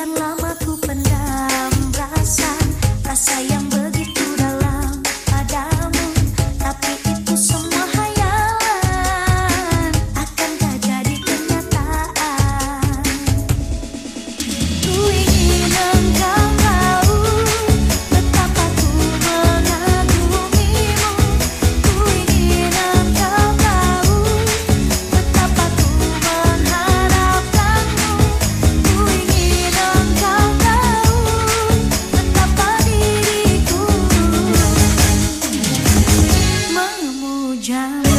yang lama jam